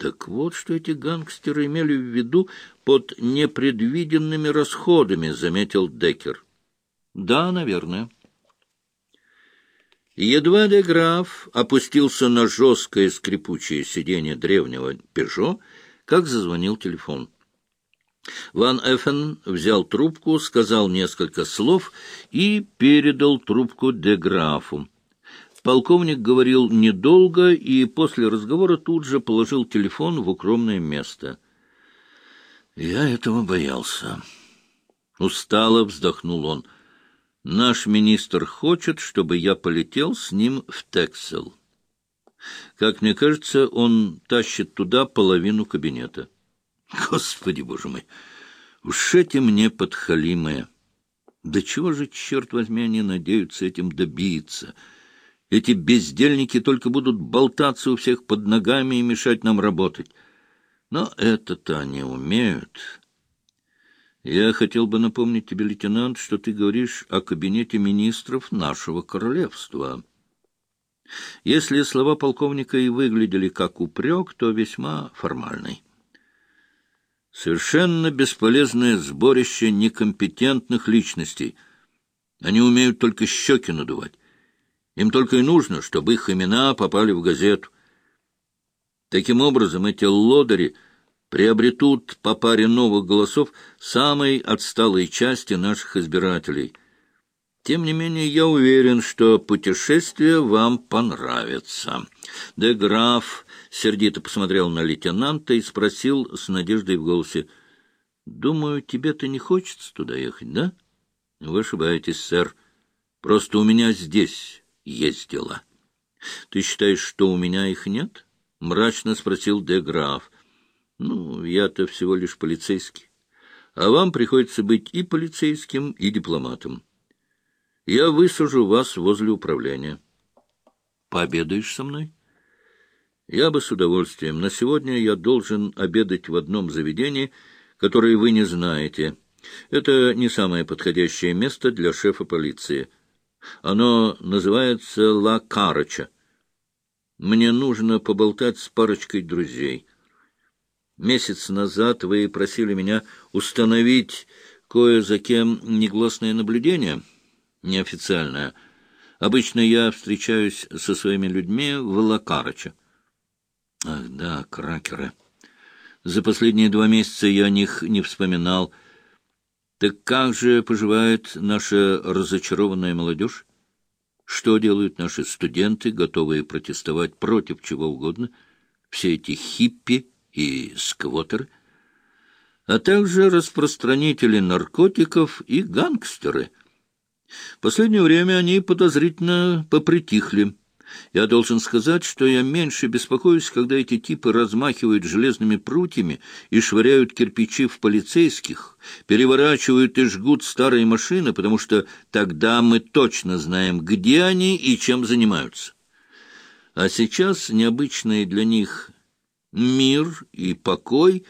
Так вот, что эти гангстеры имели в виду под непредвиденными расходами, заметил Деккер. Да, наверное. Едва де граф опустился на жесткое скрипучее сиденье древнего «Пежо», как зазвонил телефон. Ван Эффен взял трубку, сказал несколько слов и передал трубку де графу. Полковник говорил недолго и после разговора тут же положил телефон в укромное место. «Я этого боялся». Устало вздохнул он. «Наш министр хочет, чтобы я полетел с ним в Тексел. Как мне кажется, он тащит туда половину кабинета». Господи, боже мой, уж эти мне подхалимые. Да чего же, черт возьми, они надеются этим добиться? Эти бездельники только будут болтаться у всех под ногами и мешать нам работать. Но это-то они умеют. Я хотел бы напомнить тебе, лейтенант, что ты говоришь о кабинете министров нашего королевства. Если слова полковника и выглядели как упрек, то весьма формальный. Совершенно бесполезное сборище некомпетентных личностей. Они умеют только щеки надувать. Им только и нужно, чтобы их имена попали в газету. Таким образом, эти лодыри приобретут по паре новых голосов самой отсталой части наших избирателей. Тем не менее, я уверен, что путешествие вам понравится. Де граф сердито посмотрел на лейтенанта и спросил с надеждой в голосе, «Думаю, тебе-то не хочется туда ехать, да?» «Вы ошибаетесь, сэр. Просто у меня здесь есть дела». «Ты считаешь, что у меня их нет?» — мрачно спросил де граф. «Ну, я-то всего лишь полицейский. А вам приходится быть и полицейским, и дипломатом. Я высажу вас возле управления. Пообедаешь со мной?» Я бы с удовольствием. На сегодня я должен обедать в одном заведении, которое вы не знаете. Это не самое подходящее место для шефа полиции. Оно называется Ла Карача. Мне нужно поболтать с парочкой друзей. Месяц назад вы просили меня установить кое за кем негласное наблюдение, неофициальное. Обычно я встречаюсь со своими людьми в Лакарача. Ах, да, кракеры. За последние два месяца я о них не вспоминал. Так как же поживает наша разочарованная молодежь? Что делают наши студенты, готовые протестовать против чего угодно? Все эти хиппи и сквотеры, а также распространители наркотиков и гангстеры. В последнее время они подозрительно попритихли. Я должен сказать, что я меньше беспокоюсь, когда эти типы размахивают железными прутьями и швыряют кирпичи в полицейских, переворачивают и жгут старые машины, потому что тогда мы точно знаем, где они и чем занимаются. А сейчас необычный для них мир и покой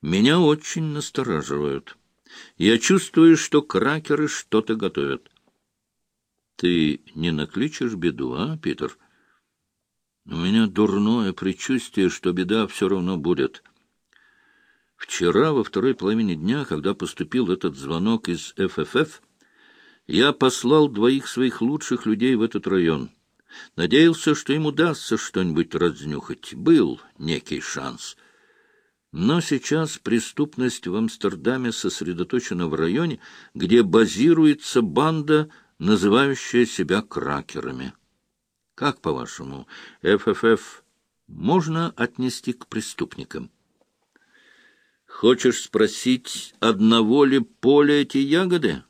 меня очень настораживают. Я чувствую, что кракеры что-то готовят. Ты не накличешь беду, а, Питер? У меня дурное предчувствие, что беда все равно будет. Вчера, во второй половине дня, когда поступил этот звонок из ФФФ, я послал двоих своих лучших людей в этот район. Надеялся, что им удастся что-нибудь разнюхать. Был некий шанс. Но сейчас преступность в Амстердаме сосредоточена в районе, где базируется банда называющая себя кракерами. Как, по-вашему, ФФФ можно отнести к преступникам? Хочешь спросить, одного ли поля эти ягоды?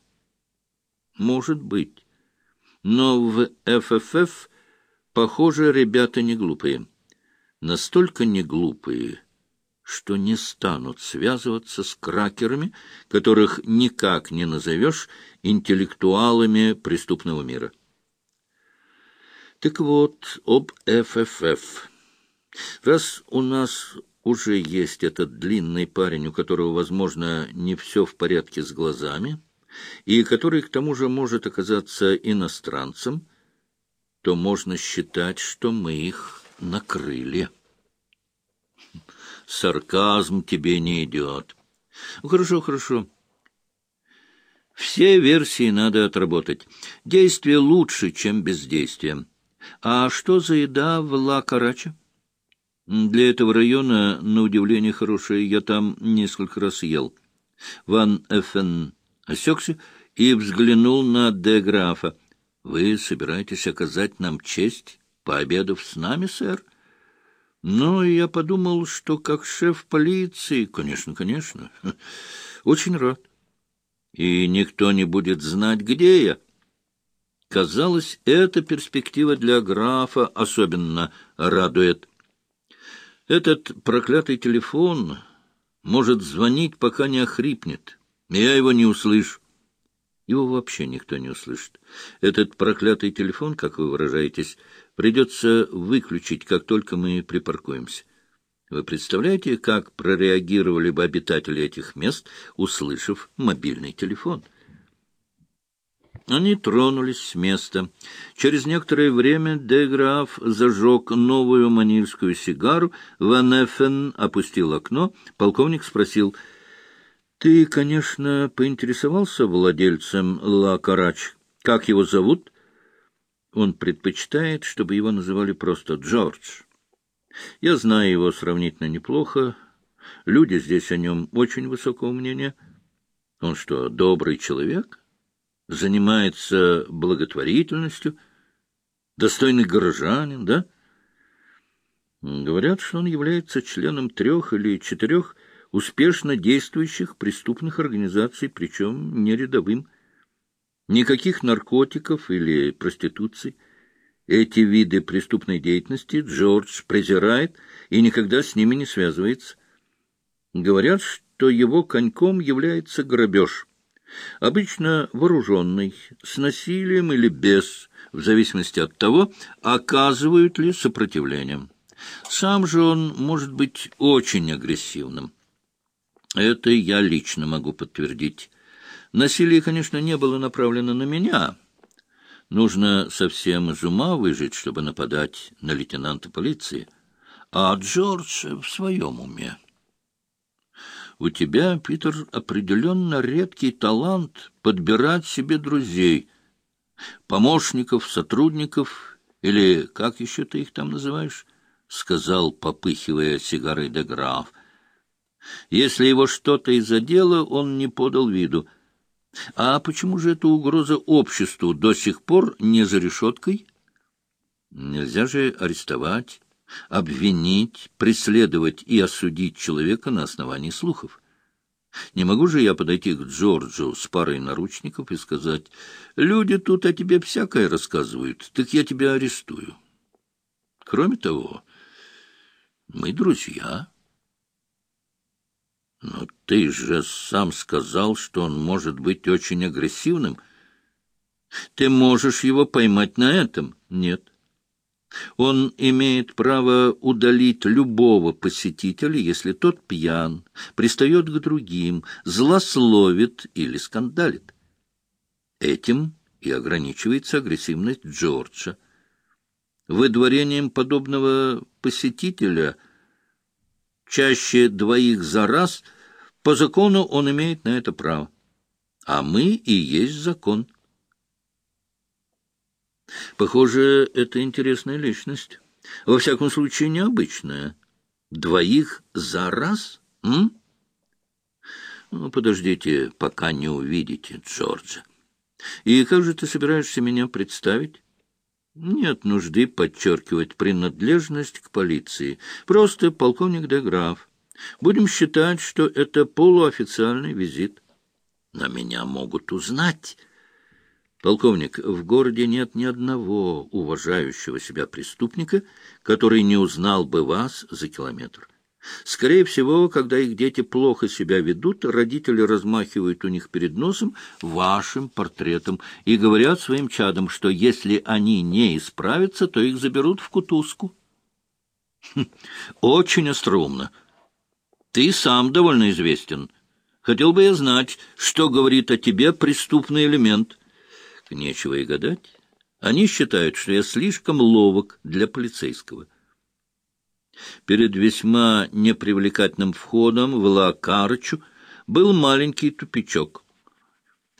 Может быть. Но в ФФФ, похоже, ребята не глупые. Настолько не глупые, что не станут связываться с кракерами, которых никак не назовешь интеллектуалами преступного мира. Так вот, об ФФФ. Раз у нас уже есть этот длинный парень, у которого, возможно, не все в порядке с глазами, и который, к тому же, может оказаться иностранцем, то можно считать, что мы их накрыли. Сарказм тебе не идет. Хорошо, хорошо. Все версии надо отработать. Действие лучше, чем бездействие. А что за еда в Ла-Караче? Для этого района, на удивление, хорошая. Я там несколько раз ел. Ван Эффен осекся и взглянул на де Графа. — Вы собираетесь оказать нам честь, пообедав с нами, сэр? — Ну, я подумал, что как шеф полиции... Конечно, конечно. Очень рад. И никто не будет знать, где я. Казалось, эта перспектива для графа особенно радует. Этот проклятый телефон может звонить, пока не охрипнет. Я его не услышу. Его вообще никто не услышит. Этот проклятый телефон, как вы выражаетесь, придется выключить, как только мы припаркуемся. Вы представляете, как прореагировали бы обитатели этих мест, услышав мобильный телефон? Они тронулись с места. Через некоторое время Деграф зажег новую манильскую сигару, Ван Эффен опустил окно, полковник спросил — ты, конечно, поинтересовался владельцем Ла Карач. Как его зовут? Он предпочитает, чтобы его называли просто Джордж. Я знаю его сравнительно неплохо. Люди здесь о нем очень высокого мнения. Он что, добрый человек? Занимается благотворительностью? Достойный горожанин, да? Говорят, что он является членом трех или четырех успешно действующих преступных организаций, причем не рядовым. Никаких наркотиков или проституции. Эти виды преступной деятельности Джордж презирает и никогда с ними не связывается. Говорят, что его коньком является грабеж. Обычно вооруженный, с насилием или без, в зависимости от того, оказывают ли сопротивление. Сам же он может быть очень агрессивным. Это я лично могу подтвердить. Насилие, конечно, не было направлено на меня. Нужно совсем из ума выжить, чтобы нападать на лейтенанта полиции. А Джордж в своем уме. У тебя, Питер, определенно редкий талант подбирать себе друзей, помощников, сотрудников, или как еще ты их там называешь, — сказал, попыхивая сигарой де Граф. Если его что-то и задело, он не подал виду. А почему же эта угроза обществу до сих пор не за решеткой? Нельзя же арестовать, обвинить, преследовать и осудить человека на основании слухов. Не могу же я подойти к Джорджу с парой наручников и сказать, «Люди тут о тебе всякое рассказывают, так я тебя арестую». Кроме того, мы друзья. Но ты же сам сказал, что он может быть очень агрессивным. Ты можешь его поймать на этом? Нет. Он имеет право удалить любого посетителя, если тот пьян, пристает к другим, злословит или скандалит. Этим и ограничивается агрессивность Джорджа. Выдворением подобного посетителя – чаще двоих за раз, по закону он имеет на это право. А мы и есть закон. Похоже, это интересная личность. Во всяком случае, необычная. Двоих за раз? М? Ну, подождите, пока не увидите Джорджа. И как же ты собираешься меня представить? Нет нужды подчеркивать принадлежность к полиции. Просто полковник де Граф. Будем считать, что это полуофициальный визит. На меня могут узнать. Полковник, в городе нет ни одного уважающего себя преступника, который не узнал бы вас за километр. Скорее всего, когда их дети плохо себя ведут, родители размахивают у них перед носом вашим портретом и говорят своим чадам, что если они не исправятся, то их заберут в кутузку. Хм, очень остроумно. Ты сам довольно известен. Хотел бы я знать, что говорит о тебе преступный элемент. Нечего и гадать. Они считают, что я слишком ловок для полицейского. Перед весьма непривлекательным входом в Ла-Карчу был маленький тупичок.